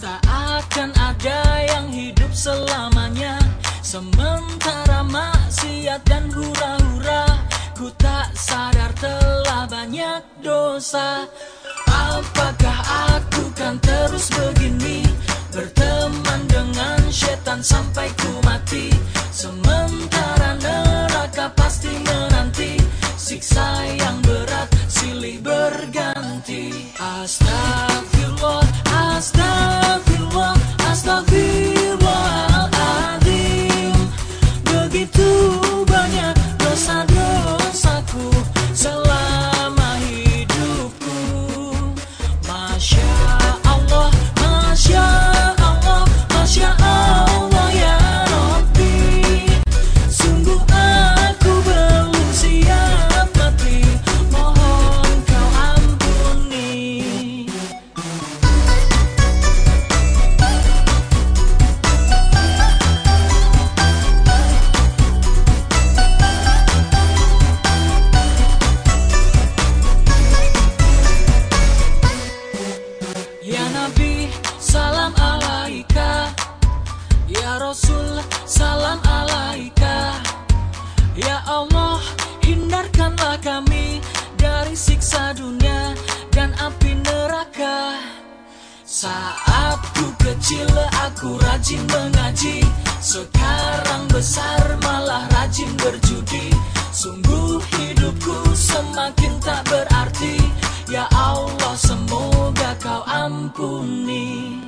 Tak akan ada yang hidup selamanya. Sementara maksiat dan hura-hura Ku tak sadar telah banyak dosa. Apakah aku kan terus begini Berteman dengan setan sampai ku mati? Sementara neraka pasti menanti Siksa yang berat silih berganti Ya Nabi, salam alaika. Ya Rasul, salam alaika. Ya Allah, hindarkanlah kami dari siksa dunia dan api neraka. Saat ku kecil aku rajin mengaji. Sekarang besar malah rajin berjudi. Sungguh hidupku 顾你